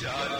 John.